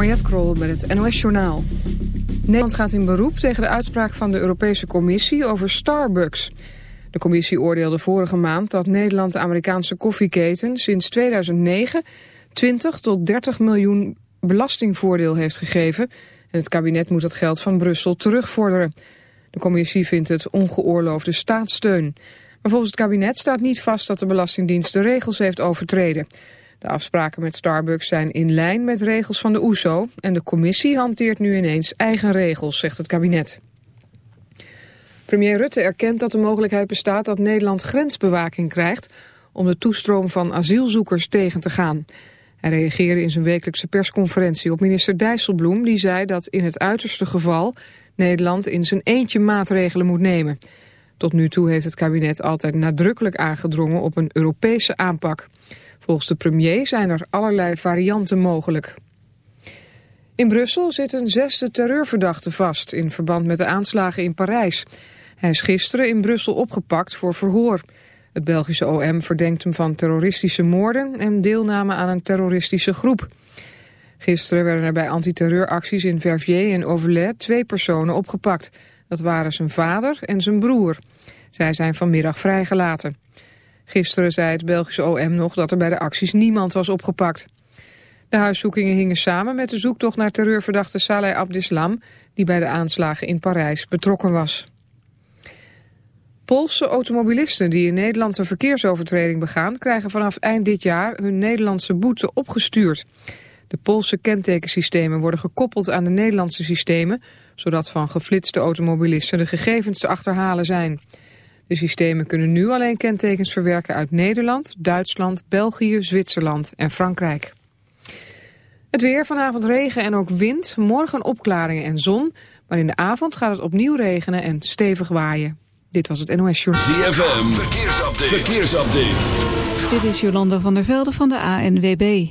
Mariette Krol met het NOS Journaal. Nederland gaat in beroep tegen de uitspraak van de Europese Commissie over Starbucks. De commissie oordeelde vorige maand dat Nederland de Amerikaanse koffieketen sinds 2009 20 tot 30 miljoen belastingvoordeel heeft gegeven. En het kabinet moet dat geld van Brussel terugvorderen. De commissie vindt het ongeoorloofde staatssteun. Maar volgens het kabinet staat niet vast dat de Belastingdienst de regels heeft overtreden. De afspraken met Starbucks zijn in lijn met regels van de OESO... en de commissie hanteert nu ineens eigen regels, zegt het kabinet. Premier Rutte erkent dat de mogelijkheid bestaat dat Nederland grensbewaking krijgt... om de toestroom van asielzoekers tegen te gaan. Hij reageerde in zijn wekelijkse persconferentie op minister Dijsselbloem... die zei dat in het uiterste geval Nederland in zijn eentje maatregelen moet nemen. Tot nu toe heeft het kabinet altijd nadrukkelijk aangedrongen op een Europese aanpak... Volgens de premier zijn er allerlei varianten mogelijk. In Brussel zit een zesde terreurverdachte vast in verband met de aanslagen in Parijs. Hij is gisteren in Brussel opgepakt voor verhoor. Het Belgische OM verdenkt hem van terroristische moorden en deelname aan een terroristische groep. Gisteren werden er bij antiterreuracties in Verviers en Overlet twee personen opgepakt. Dat waren zijn vader en zijn broer. Zij zijn vanmiddag vrijgelaten. Gisteren zei het Belgische OM nog dat er bij de acties niemand was opgepakt. De huiszoekingen hingen samen met de zoektocht naar terreurverdachte Saleh Abdeslam... die bij de aanslagen in Parijs betrokken was. Poolse automobilisten die in Nederland een verkeersovertreding begaan... krijgen vanaf eind dit jaar hun Nederlandse boete opgestuurd. De Poolse kentekensystemen worden gekoppeld aan de Nederlandse systemen... zodat van geflitste automobilisten de gegevens te achterhalen zijn... De systemen kunnen nu alleen kentekens verwerken uit Nederland, Duitsland, België, Zwitserland en Frankrijk. Het weer, vanavond regen en ook wind, morgen opklaringen en zon. Maar in de avond gaat het opnieuw regenen en stevig waaien. Dit was het NOS Journal. ZFM, verkeersupdate. verkeersupdate. Dit is Jolanda van der Velde van de ANWB.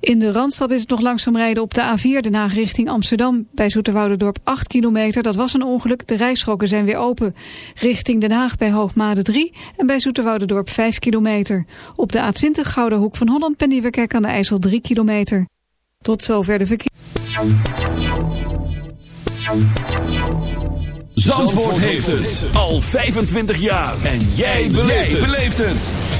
In de Randstad is het nog langzaam rijden op de A4 Den Haag richting Amsterdam. Bij Zoeterwouderdorp 8 kilometer, dat was een ongeluk. De rijstroken zijn weer open. Richting Den Haag bij Hoogmade 3 en bij Zoeterwouderdorp 5 kilometer. Op de A20 Gouden Hoek van Holland bij Nieuwekerk aan de IJssel 3 kilometer. Tot zover de verkeer. Zandvoort heeft het al 25 jaar. En jij beleeft het.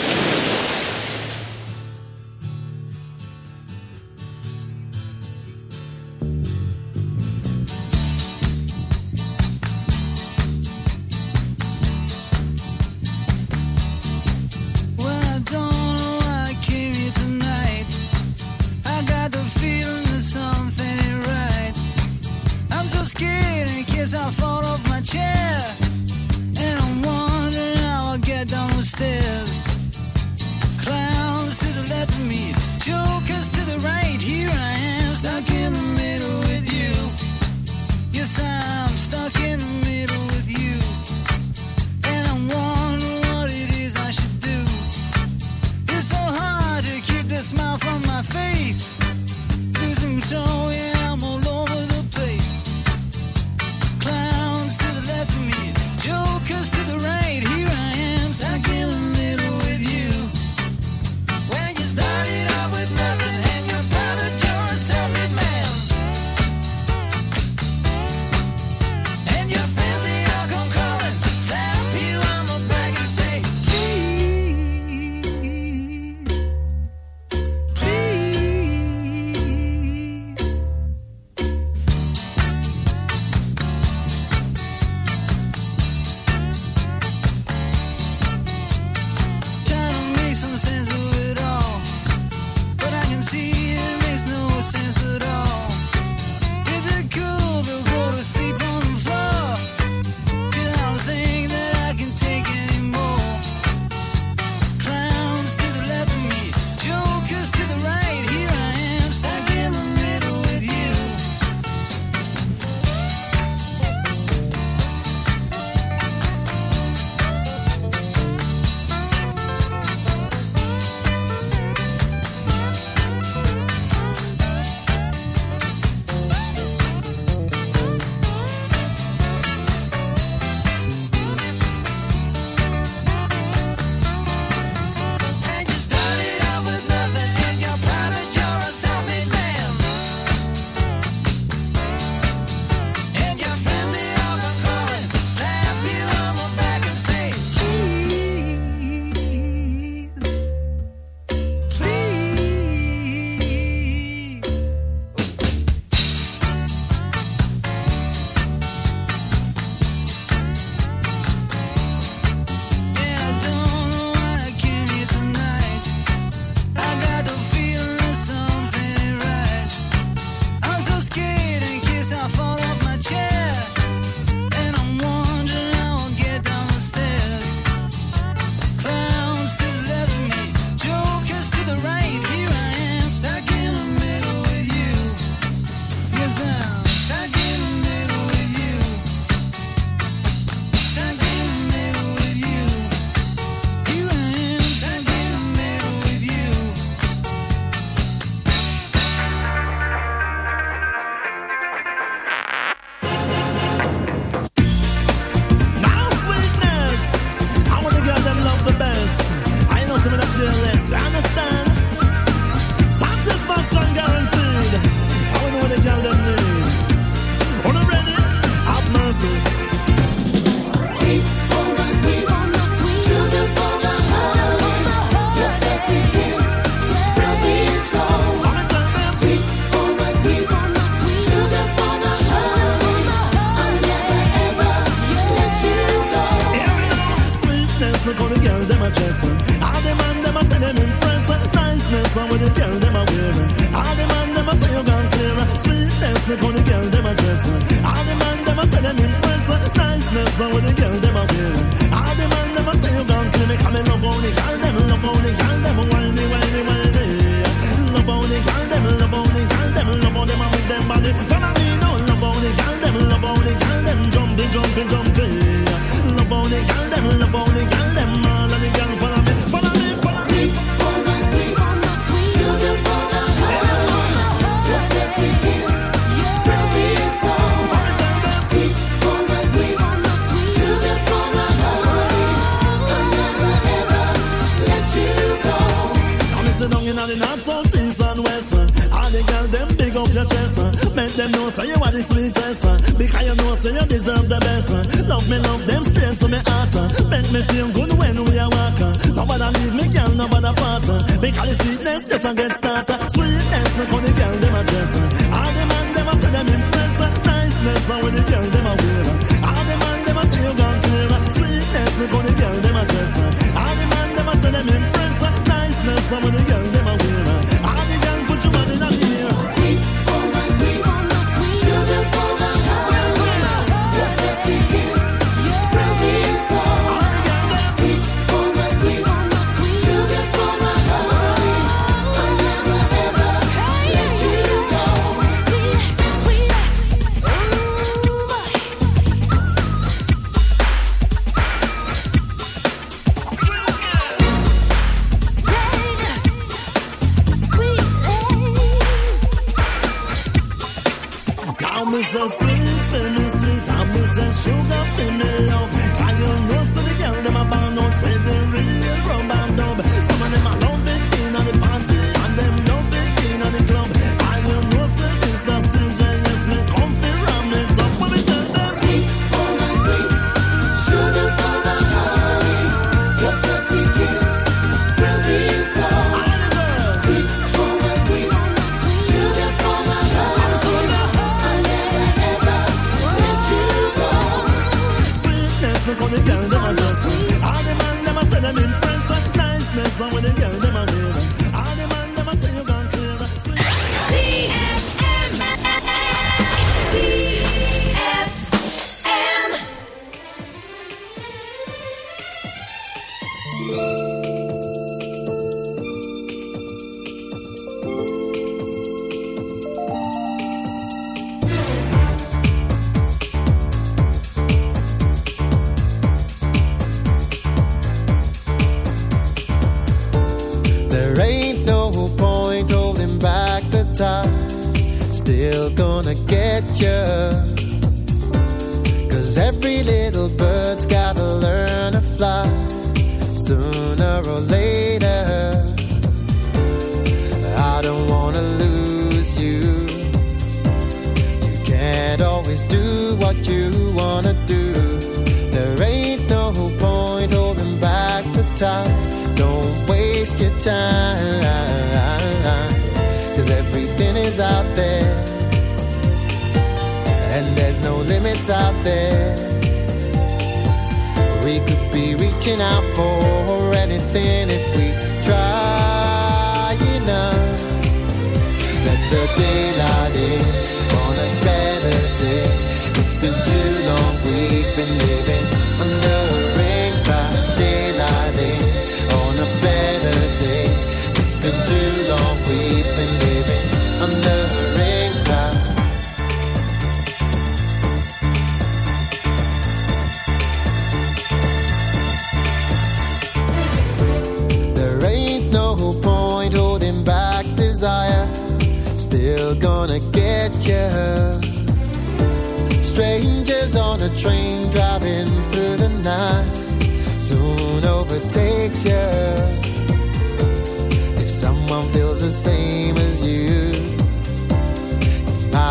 your chest. Uh. Make them know say you are the sweetest. Uh. Because you know say you deserve the best. Uh. Love me, love them straight to my heart. Make me feel good when we are walking. Nobody leave me, girl, nobody part. Because the sweetness just a get started. Sweetness, no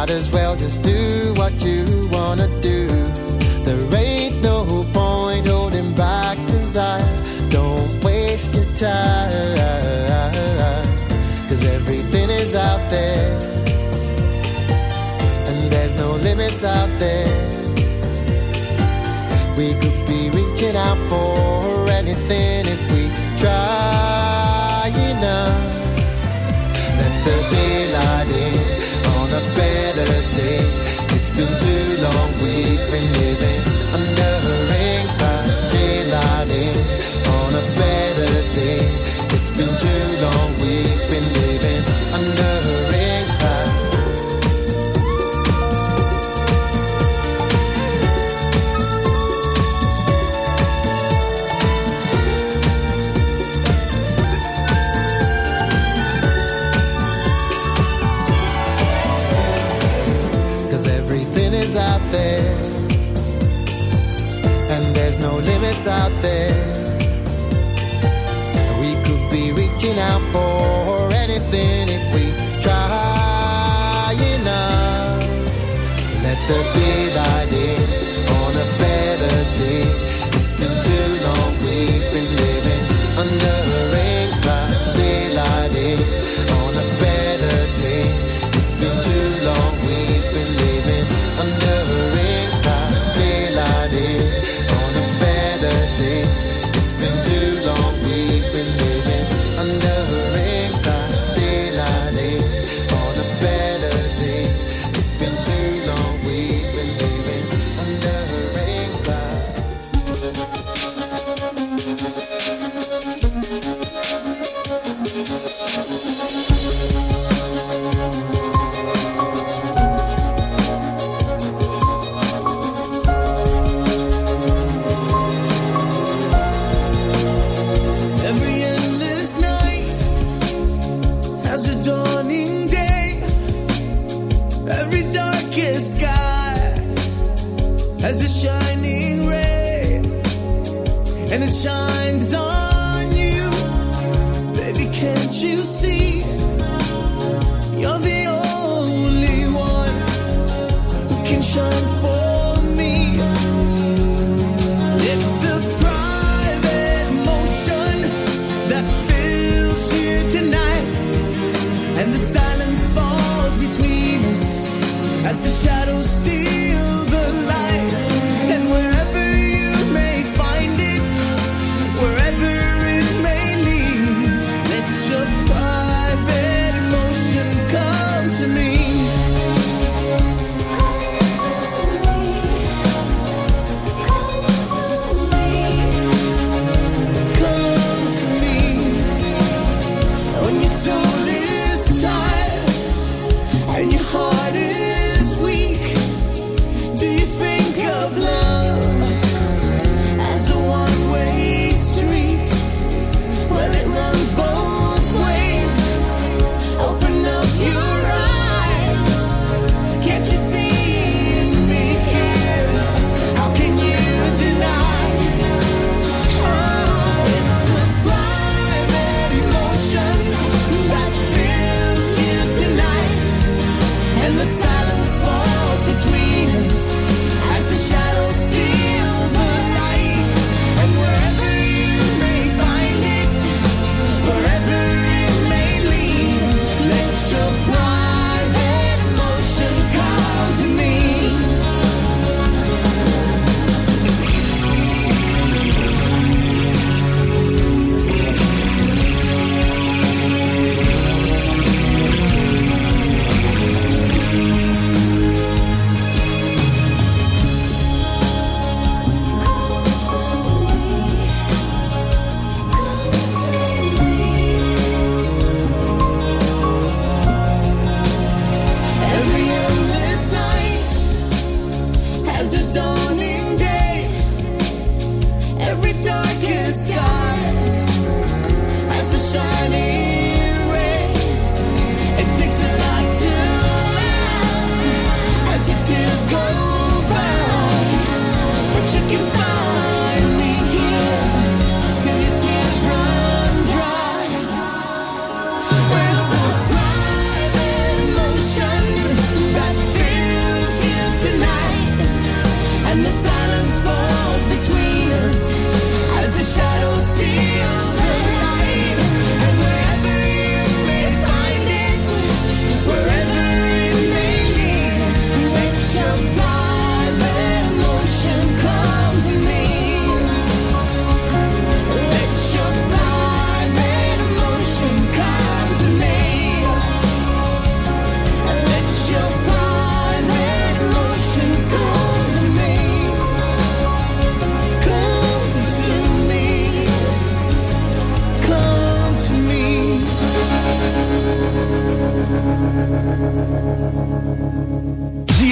might as well just do what you wanna do. There ain't no point holding back desire. Don't waste your time. Cause everything is out there. And there's no limits out there.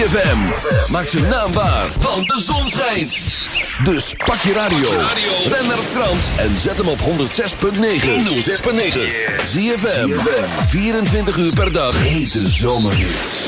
ZFM. Maak ze naambaar, want de zon schijnt. Dus pak je radio. Ben naar Frans en zet hem op 106.9. 106.9. ZFM. 24 uur per dag. Hete zomerhits.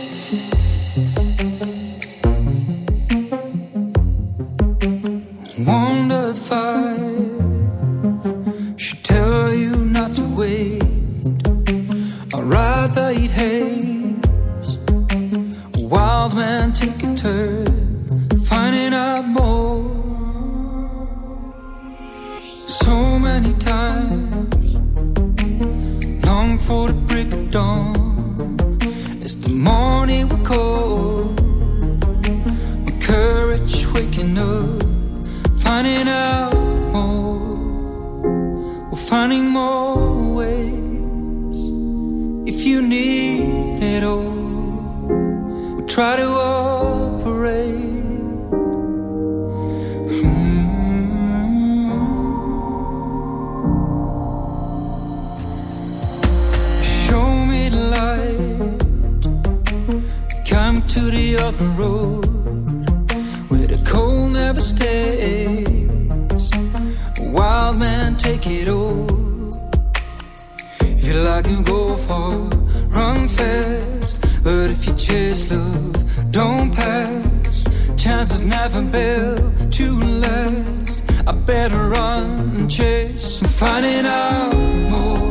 But if you chase love, don't pass. Chances never built to last. I better run and chase. I'm finding out more,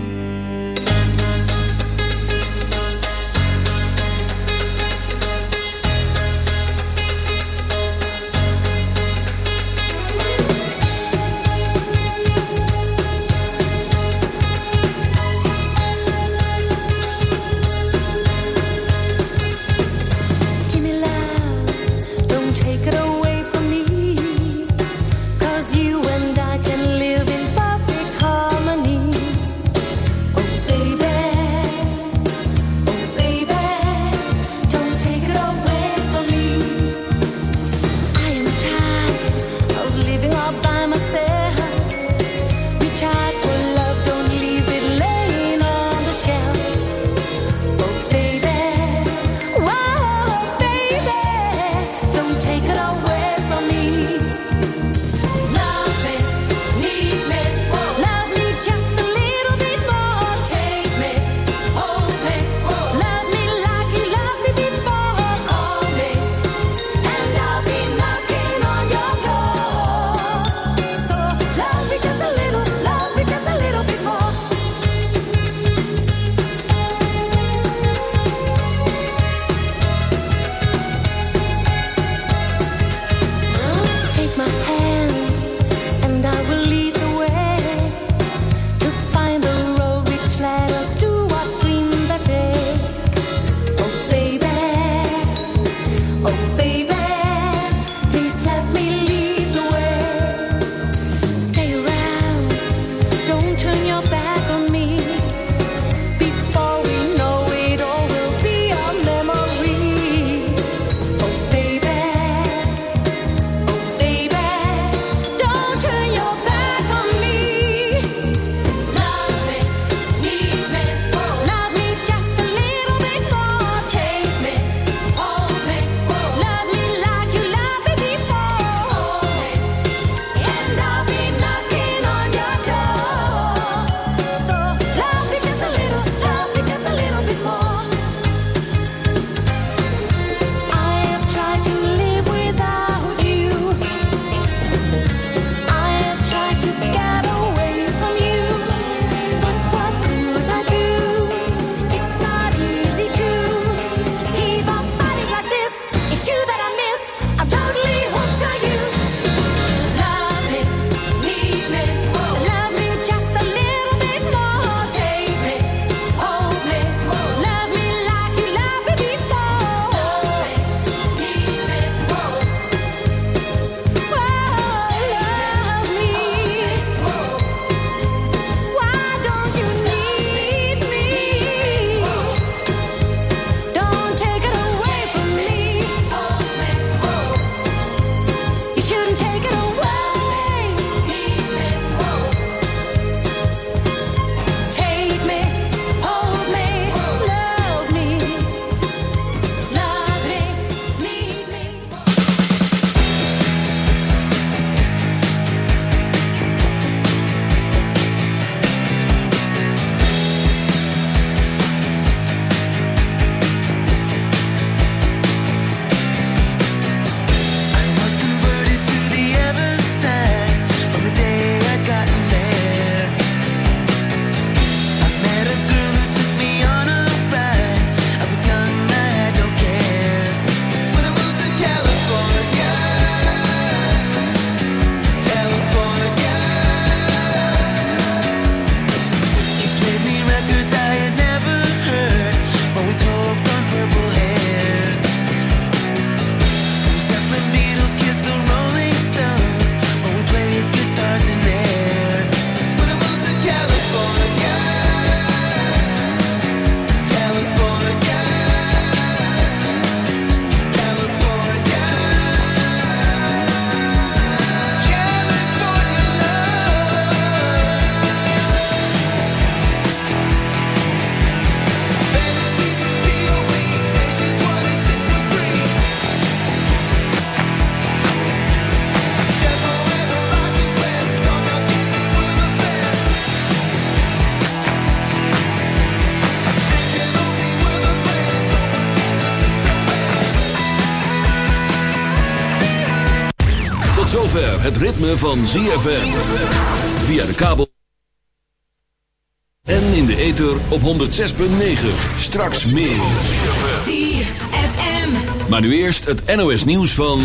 Het ritme van ZFM. Via de kabel. En in de ether op 106.9. Straks meer. ZFM. Maar nu eerst het NOS nieuws van...